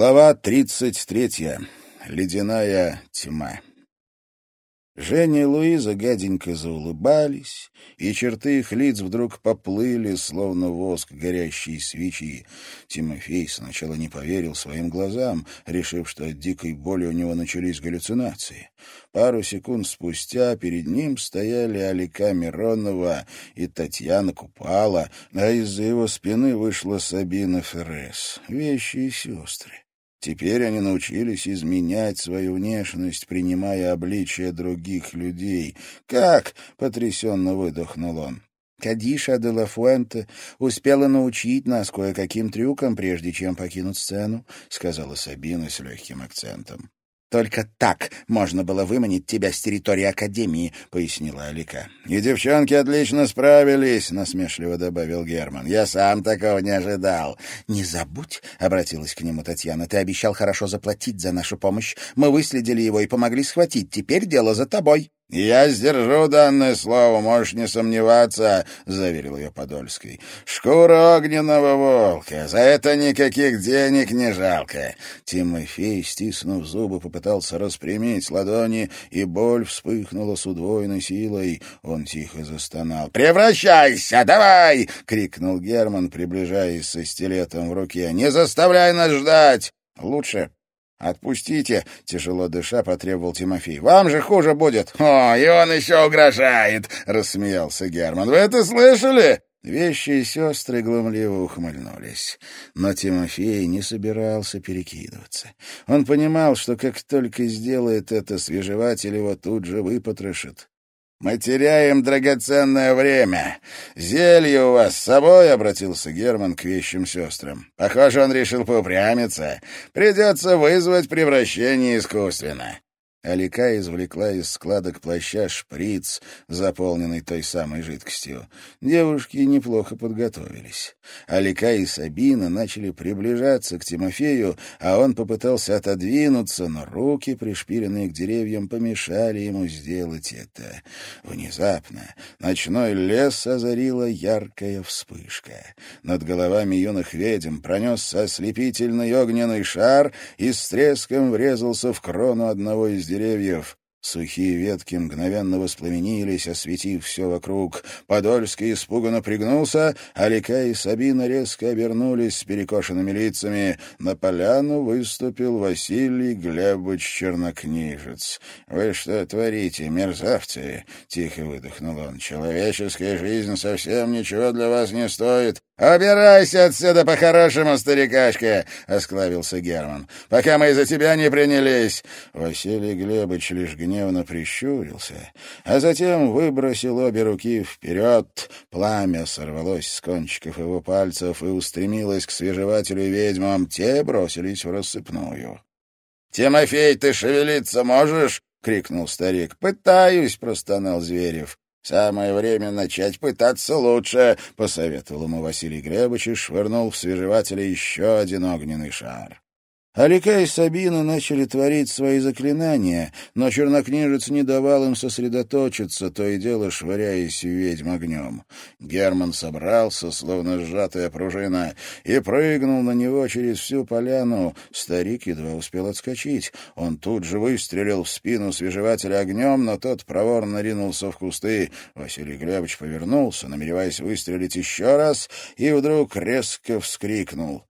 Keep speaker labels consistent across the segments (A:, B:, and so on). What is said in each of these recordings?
A: Глава тридцать третья. Ледяная тьма. Женя и Луиза гаденько заулыбались, и черты их лиц вдруг поплыли, словно воск горящей свечи. Тимофей сначала не поверил своим глазам, решив, что от дикой боли у него начались галлюцинации. Пару секунд спустя перед ним стояли Алика Миронова и Татьяна Купала, а из-за его спины вышла Сабина Феррес, вещи сестры. Теперь они научились изменять свою внешность, принимая обличие других людей. «Как?» — потрясенно выдохнул он. Кадиша де ла Фуэнте успела научить нас кое-каким трюкам, прежде чем покинуть сцену», — сказала Сабина с легким акцентом. «Только так можно было выманить тебя с территории Академии», — пояснила Алика. «И девчонки отлично справились», — насмешливо добавил Герман. «Я сам такого не ожидал». «Не забудь», — обратилась к нему Татьяна, — «ты обещал хорошо заплатить за нашу помощь. Мы выследили его и помогли схватить. Теперь дело за тобой». «Я сдержу данное слово, можешь не сомневаться», — заверил ее Подольский. «Шкура огненного волка, за это никаких денег не жалко». Тимофей, стиснув зубы, попытался распрямить ладони, и боль вспыхнула с удвоенной силой. Он тихо застонал. «Превращайся, давай!» — крикнул Герман, приближаясь со стилетом в руке. «Не заставляй нас ждать!» «Лучше «Отпустите!» — тяжело дыша потребовал Тимофей. «Вам же хуже будет!» «О, и он еще угрожает!» — рассмеялся Герман. «Вы это слышали?» Вещи и сестры глумливо ухмыльнулись. Но Тимофей не собирался перекидываться. Он понимал, что как только сделает это, свежеватель его тут же выпотрошит. «Мы теряем драгоценное время. Зелье у вас с собой?» — обратился Герман к вещим сестрам. «Похоже, он решил поупрямиться. Придется вызвать превращение искусственно». Алика извлекла из складок плаща шприц, заполненный той самой жидкостью. Девушки неплохо подготовились. Алика и Сабина начали приближаться к Тимофею, а он попытался отодвинуться, но руки, пришпиленные к деревьям, помешали ему сделать это. Внезапно ночной лес озарила яркая вспышка. Над головами юных ведьм пронесся ослепительный огненный шар и с треском врезался в крону одного из деревьев. Сухие ветки мгновенно воспламенились, осветив все вокруг. Подольский испуганно пригнулся, а Лика и Сабина резко обернулись с перекошенными лицами. На поляну выступил Василий Глебович Чернокнижец. «Вы что творите, мерзавцы?» — тихо выдохнул он. «Человеческая жизнь совсем ничего для вас не стоит. «Убирайся отсюда по-хорошему, старикашка!» — осклавился Герман. «Пока мы из-за тебя не принялись!» Василий Глебович лишь гневно прищурился, а затем выбросил обе руки вперед. Пламя сорвалось с кончиков его пальцев и устремилось к свежевателю и ведьмам. Те бросились в рассыпную. «Тимофей, ты шевелиться можешь?» — крикнул старик. «Пытаюсь», — простонал Зверев. «Самое время начать пытаться лучше», — посоветовал ему Василий Гребович и швырнул в свежевателя еще один огненный шар. Алика и Сабина начали творить свои заклинания, но чернокнижец не давал им сосредоточиться, то и дело швыряясь в ведьм огнем. Герман собрался, словно сжатая пружина, и прыгнул на него через всю поляну. Старик едва успел отскочить. Он тут же выстрелил в спину свежевателя огнем, но тот проворно ринулся в кусты. Василий Глебович повернулся, намереваясь выстрелить еще раз, и вдруг резко вскрикнул.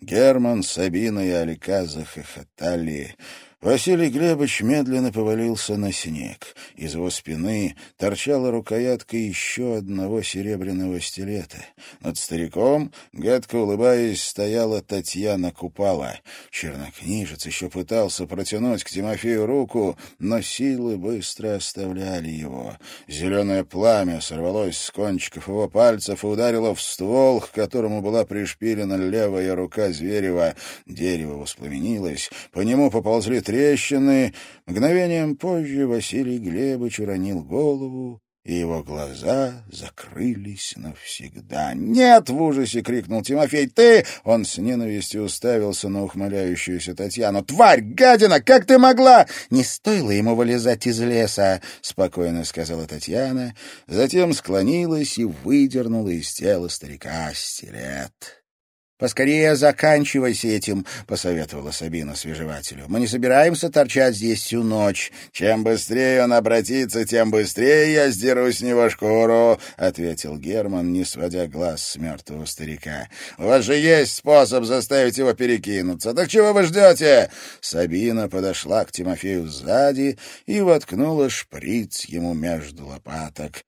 A: Герман, Сабина и Алика захохотали. Василий Глебович медленно повалился на снег. Из его спины торчала рукоятка еще одного серебряного стилета. Над стариком, гадко улыбаясь, стояла Татьяна Купала. Чернокнижец еще пытался протянуть к Тимофею руку, но силы быстро оставляли его. Зеленое пламя сорвалось с кончиков его пальцев и ударило в ствол, к которому была пришпилена левая рука Зверева. Дерево воспламенилось, по нему поползли трещины. Мгновением позже Василий Глебович уронил голову, и его глаза закрылись навсегда. «Нет!» — в ужасе крикнул Тимофей. «Ты!» — он с ненавистью уставился на ухмыляющуюся Татьяну. «Тварь! Гадина! Как ты могла?» «Не стоило ему вылезать из леса!» — спокойно сказала Татьяна. Затем склонилась и выдернула из тела старика стилет. «Поскорее заканчивайся этим», — посоветовала Сабина свежевателю. «Мы не собираемся торчать здесь всю ночь. Чем быстрее он обратится, тем быстрее я сдеру с него шкуру», — ответил Герман, не сводя глаз с мертвого старика. «У вас же есть способ заставить его перекинуться. Так чего вы ждете?» Сабина подошла к Тимофею сзади и воткнула шприц ему между лопаток.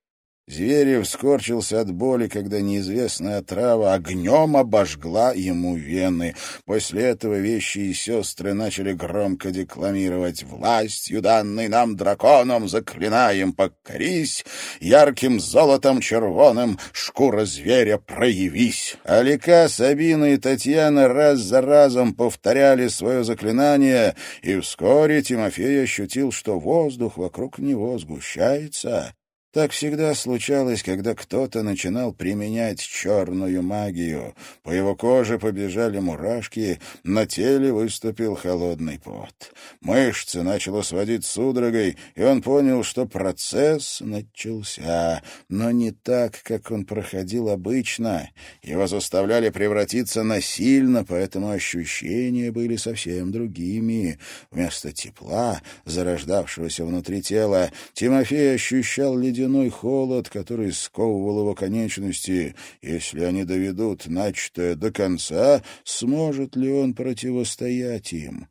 A: Зверев скорчился от боли, когда неизвестная трава огнем обожгла ему вены. После этого вещи и сестры начали громко декламировать «Властью, данной нам драконом, заклинаем, покорись, ярким золотом червоным шкура зверя проявись». Алика, Сабина и Татьяна раз за разом повторяли свое заклинание, и вскоре Тимофей ощутил, что воздух вокруг него сгущается, так всегда случалось, когда кто-то начинал применять черную магию. По его коже побежали мурашки, на теле выступил холодный пот. Мышцы начало сводить судорогой, и он понял, что процесс начался, но не так, как он проходил обычно. Его заставляли превратиться насильно, поэтому ощущения были совсем другими. Вместо тепла, зарождавшегося внутри тела, Тимофей ощущал ледяной ледяной холод, который сковывал его конечности. Если они доведут начатое до конца, сможет ли он противостоять им?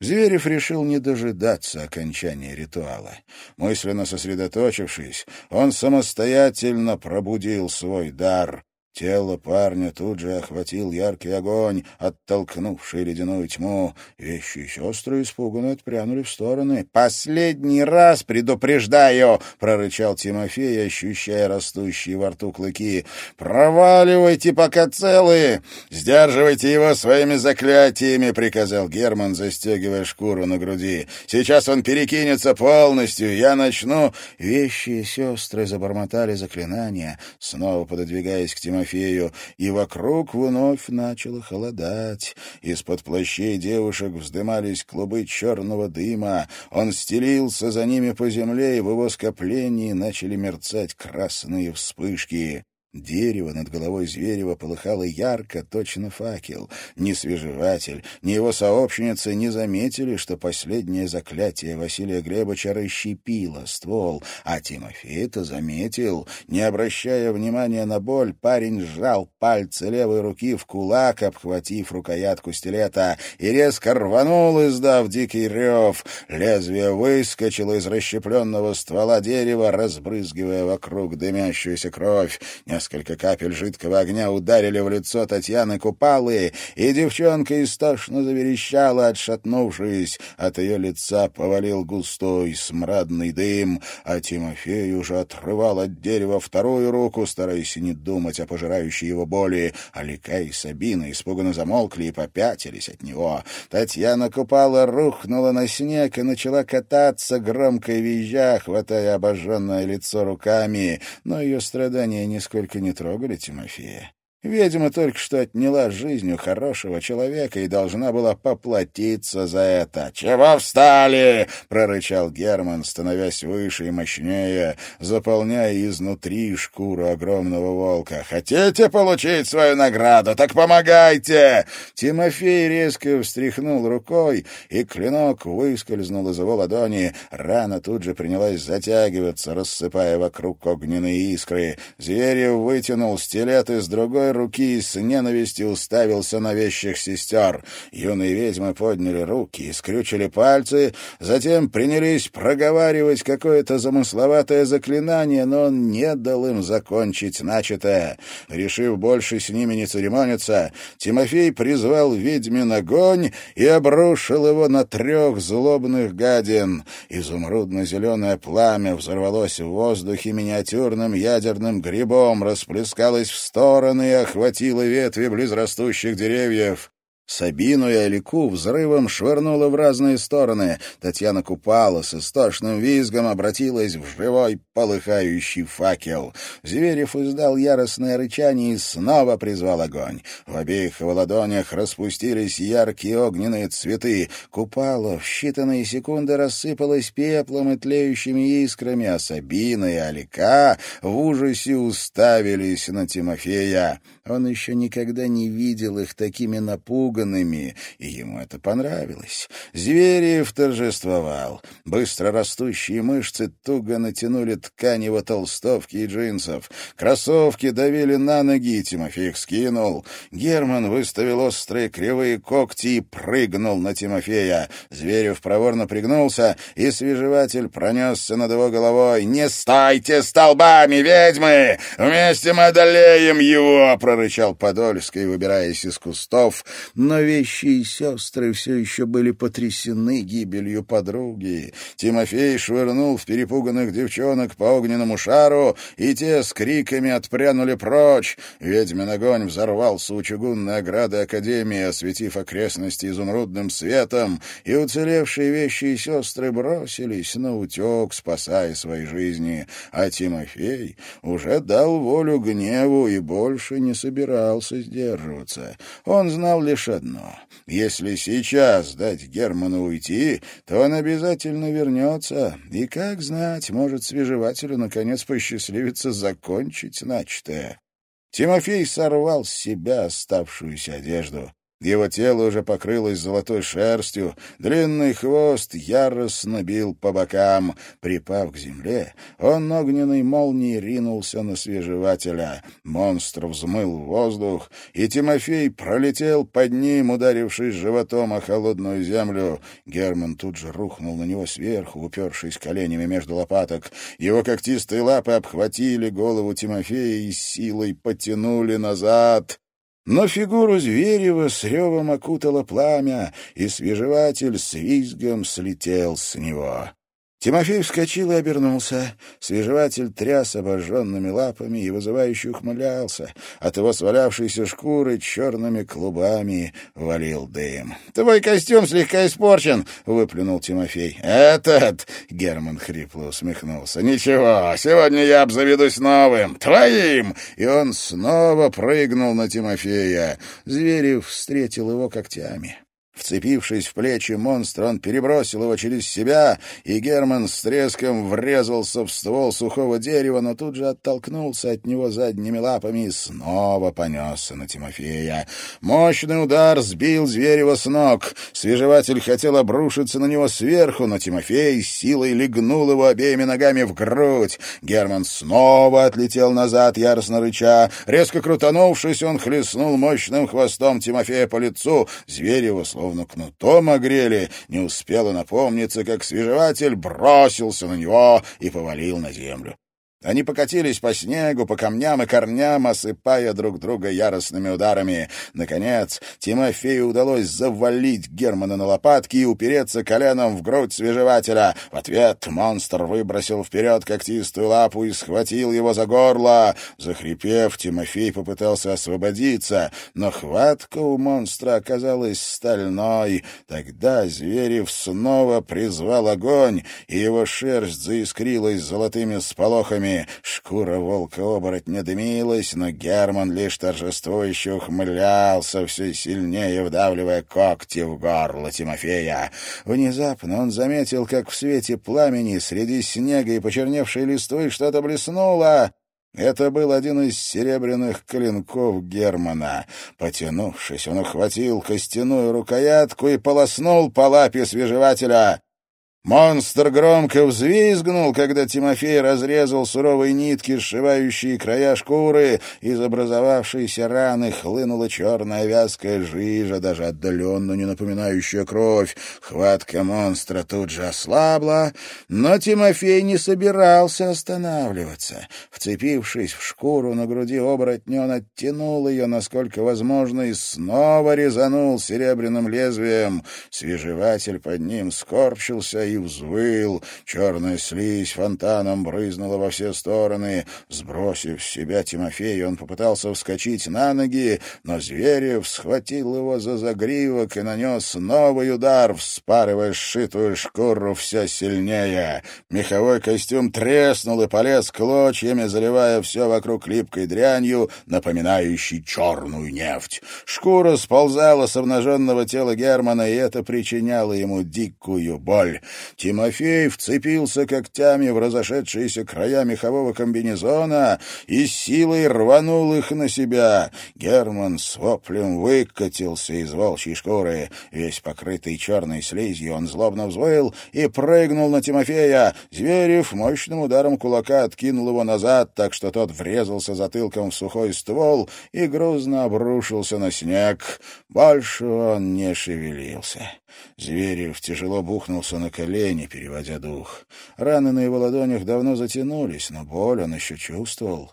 A: Зверев решил не дожидаться окончания ритуала. Мысленно сосредоточившись, он самостоятельно пробудил свой дар. Тело парня тут же охватил яркий огонь, оттолкнувший ледяную тьму. Вещи и сестры испуганно отпрянули в стороны. «Последний раз предупреждаю!» — прорычал Тимофей, ощущая растущие во рту клыки. «Проваливайте, пока целые! Сдерживайте его своими заклятиями!» — приказал Герман, застегивая шкуру на груди. «Сейчас он перекинется полностью. Я начну...» Вещи и сестры забормотали заклинания, снова пододвигаясь к Тимофею. Тимофею, и вокруг вновь начало холодать. Из-под плащей девушек вздымались клубы черного дыма. Он стелился за ними по земле, и в его скоплении начали мерцать красные вспышки. Дерево над головой Зверева полыхало ярко, точно факел. Ни свежеватель, ни его сообщницы не заметили, что последнее заклятие Василия Глебовича расщепило ствол, а Тимофей-то заметил. Не обращая внимания на боль, парень сжал пальцы левой руки в кулак, обхватив рукоятку стилета, и резко рванул, издав дикий рев. Лезвие выскочило из расщепленного ствола дерева, разбрызгивая вокруг дымящуюся кровь. Несколько капель жидкого огня ударили в лицо Татьяны Купалы, и девчонка истошно заверещала, отшатнувшись. От ее лица повалил густой смрадный дым, а Тимофей уже отрывал от дерева вторую руку, стараясь не думать о пожирающей его боли. Алика и Сабина испуганно замолкли и попятились от него. Татьяна Купала рухнула на снег и начала кататься, громко визжа, хватая обожженное лицо руками, но ее страдания нисколько только не трогали Тимофея. Ведьма только что отняла жизнь у хорошего человека и должна была поплатиться за это. «Чего встали?» — прорычал Герман, становясь выше и мощнее, заполняя изнутри шкуру огромного волка. «Хотите получить свою награду? Так помогайте!» Тимофей резко встряхнул рукой, и клинок выскользнул из его ладони. Рана тут же принялась затягиваться, рассыпая вокруг огненные искры. Зверев вытянул стилет из другой правой руки и с ненавистью уставился на вещих сестер. Юные ведьмы подняли руки и скрючили пальцы, затем принялись проговаривать какое-то замысловатое заклинание, но он не дал им закончить начатое. Решив больше с ними не церемониться, Тимофей призвал ведьмин огонь и обрушил его на трех злобных гадин. Изумрудно-зеленое пламя взорвалось в воздухе миниатюрным ядерным грибом, расплескалось в стороны и охватила ветви близрастущих деревьев. Сабину и Алику взрывом швырнуло в разные стороны. Татьяна купала с истошным визгом обратилась в живой полыхающий факел. Зверев издал яростное рычание и снова призвал огонь. В обеих его ладонях распустились яркие огненные цветы. Купала в считанные секунды рассыпалась пеплом и тлеющими искрами, а Сабина и Алика в ужасе уставились на Тимофея. Он еще никогда не видел их такими напуганными, и ему это понравилось. Зверев торжествовал. Быстро растущие мышцы туго натянули ткань его толстовки и джинсов. Кроссовки давили на ноги, Тимофей их скинул. Герман выставил острые кривые когти и прыгнул на Тимофея. Зверев проворно пригнулся, и свежеватель пронесся над его головой. «Не стойте столбами, ведьмы! Вместе мы одолеем его!» прорычал Подольский, выбираясь из кустов, но вещи и сестры все еще были потрясены гибелью подруги. Тимофей швырнул в перепуганных девчонок по огненному шару, и те с криками отпрянули прочь. Ведьмин огонь взорвался у чугунной ограды Академии, осветив окрестности изумрудным светом, и уцелевшие вещи и сестры бросились на утек, спасая свои жизни. А Тимофей уже дал волю гневу и больше не собирался сдерживаться. Он знал лишь одно. Если сейчас дать Герману уйти, то он обязательно вернется. И, как знать, может, свежевателю наконец посчастливится закончить начатое. Тимофей сорвал с себя оставшуюся одежду. Его тело уже покрылось золотой шерстью, длинный хвост яростно бил по бокам. Припав к земле, он огненной молнией ринулся на свежевателя. Монстр взмыл в воздух, и Тимофей пролетел под ним, ударившись животом о холодную землю. Герман тут же рухнул на него сверху, упершись коленями между лопаток. Его когтистые лапы обхватили голову Тимофея и силой потянули назад. Но фигуру Зверева с ревом окутало пламя, и свежеватель с визгом слетел с него. Тимофей вскочил и обернулся. Свежеватель тряс обожженными лапами и вызывающе ухмылялся. От его свалявшейся шкуры черными клубами валил дым. — Твой костюм слегка испорчен, — выплюнул Тимофей. — Этот, — Герман хрипло усмехнулся, — ничего, сегодня я обзаведусь новым, твоим. И он снова прыгнул на Тимофея. Зверев встретил его когтями. Вцепившись в плечи монстра, он перебросил его через себя, и Герман с треском врезался в ствол сухого дерева, но тут же оттолкнулся от него задними лапами и снова понесся на Тимофея. Мощный удар сбил Зверева с ног. Свежеватель хотел обрушиться на него сверху, но Тимофей силой легнул его обеими ногами в грудь. Герман снова отлетел назад, яростно рыча. Резко крутанувшись, он хлестнул мощным хвостом Тимофея по лицу. Зверева словно словно кнутом огрели, не успела напомниться, как свежеватель бросился на него и повалил на землю. Они покатились по снегу, по камням и корням, осыпая друг друга яростными ударами. Наконец, Тимофею удалось завалить Германа на лопатки и упереться коленом в грудь свежевателя. В ответ монстр выбросил вперед когтистую лапу и схватил его за горло. Захрипев, Тимофей попытался освободиться, но хватка у монстра оказалась стальной. Тогда Зверев снова призвал огонь, и его шерсть заискрилась золотыми сполохами руками. Шкура волка-оборотня дымилась, но Герман лишь торжествующе ухмылялся, все сильнее вдавливая когти в горло Тимофея. Внезапно он заметил, как в свете пламени среди снега и почерневшей листвы что-то блеснуло. Это был один из серебряных клинков Германа. Потянувшись, он ухватил костяную рукоятку и полоснул по лапе свежевателя. Монстр громко взвизгнул, когда Тимофей разрезал суровые нитки, сшивающие края шкуры. Из образовавшейся раны хлынула черная вязкая жижа, даже отдаленно не напоминающая кровь. Хватка монстра тут же ослабла, но Тимофей не собирался останавливаться. Вцепившись в шкуру на груди оборотня, он оттянул ее, насколько возможно, и снова резанул серебряным лезвием. Свежеватель под ним скорчился и взвыл, черная слизь фонтаном брызнула во все стороны. Сбросив с себя Тимофея, он попытался вскочить на ноги, но Зверев схватил его за загривок и нанес новый удар, вспарывая сшитую шкуру все сильнее. Меховой костюм треснул и полез клочьями, заливая все вокруг липкой дрянью, напоминающей черную нефть. Шкура сползала с обнаженного тела Германа, и это причиняло ему дикую боль. Тимофей вцепился когтями в разошедшиеся края мехового комбинезона и силой рванул их на себя. Герман с воплем выкатился из волчьей шкуры. Весь покрытый черной слизью он злобно взвыл и прыгнул на Тимофея. Зверев мощным ударом кулака откинул его назад, так что тот врезался затылком в сухой ствол и грузно обрушился на снег. Больше он не шевелился. Зверев тяжело бухнулся на колени, переводя дух. Раны на его ладонях давно затянулись, но боль он еще чувствовал.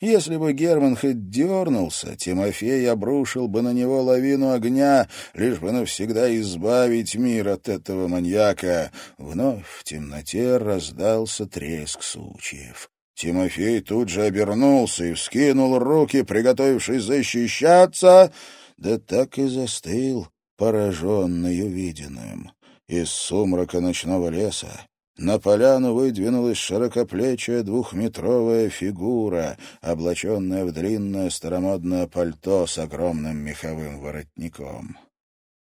A: Если бы Герман хоть дернулся, Тимофей обрушил бы на него лавину огня, лишь бы навсегда избавить мир от этого маньяка. Вновь в темноте раздался треск сучьев. Тимофей тут же обернулся и вскинул руки, приготовившись защищаться, да так и застыл, пораженный увиденным. Из сумрака ночного леса на поляну выдвинулась широкоплечая двухметровая фигура, облаченная в длинное старомодное пальто с огромным меховым воротником.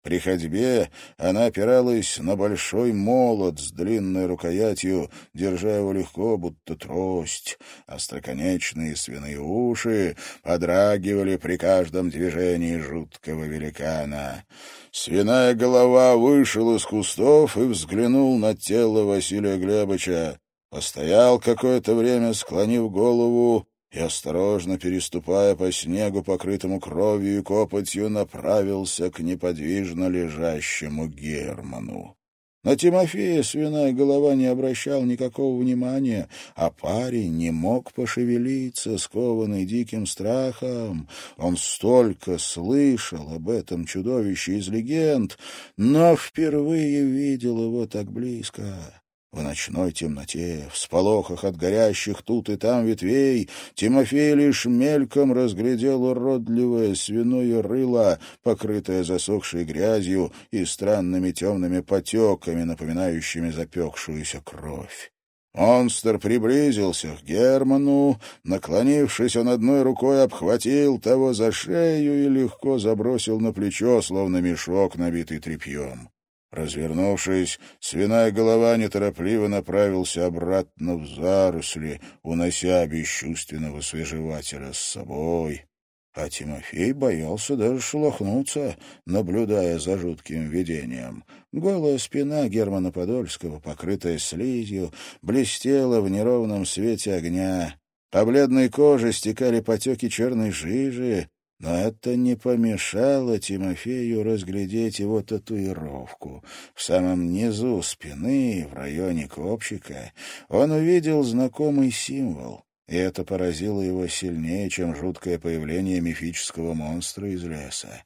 A: При ходьбе она опиралась на большой молот с длинной рукоятью, держа его легко, будто трость. Остроконечные свиные уши подрагивали при каждом движении жуткого великана. Свиная голова вышел из кустов и взглянул на тело Василия Глебовича. Постоял какое-то время, склонив голову, и, осторожно переступая по снегу, покрытому кровью и копотью, направился к неподвижно лежащему Герману. На Тимофея свиная голова не обращал никакого внимания, а парень не мог пошевелиться, скованный диким страхом. Он столько слышал об этом чудовище из легенд, но впервые видел его так близко. В ночной темноте, в сполохах от горящих тут и там ветвей, Тимофей лишь мельком разглядел уродливое свиное рыло, покрытое засохшей грязью и странными темными потеками, напоминающими запекшуюся кровь. Монстр приблизился к Герману, наклонившись, он одной рукой обхватил того за шею и легко забросил на плечо, словно мешок, набитый тряпьем. Развернувшись, свиная голова неторопливо направился обратно в заросли, унося бесчувственного свежевателя с собой. А Тимофей боялся даже шелохнуться, наблюдая за жутким видением. Голая спина Германа Подольского, покрытая слизью, блестела в неровном свете огня. По бледной коже стекали потеки черной жижи, но это не помешало Тимофею разглядеть его татуировку. В самом низу спины, в районе копчика, он увидел знакомый символ, и это поразило его сильнее, чем жуткое появление мифического монстра из леса.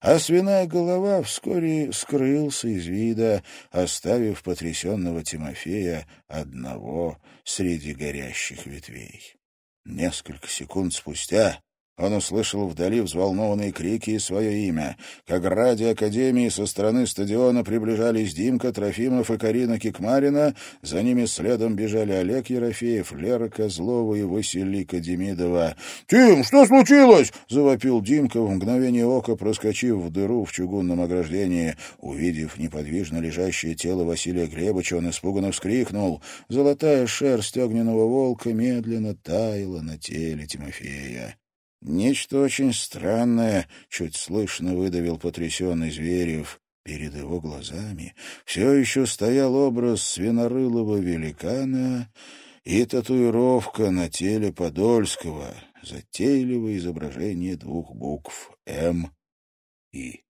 A: А свиная голова вскоре скрылся из вида, оставив потрясенного Тимофея одного среди горящих ветвей. Несколько секунд спустя он услышал вдали взволнованные крики и свое имя. Как ради Академии со стороны стадиона приближались Димка, Трофимов и Карина Кикмарина. За ними следом бежали Олег Ерофеев, Лера Козлова и Василика Демидова. «Тим, что случилось?» — завопил Димка, в мгновение ока проскочив в дыру в чугунном ограждении. Увидев неподвижно лежащее тело Василия Глебовича, он испуганно вскрикнул. Золотая шерсть огненного волка медленно таяла на теле Тимофея. Нечто очень странное, чуть слышно выдавил потрясенный Зверев. Перед его глазами все еще стоял образ свинорылого великана и татуировка на теле Подольского, затейливое изображение двух букв «М» и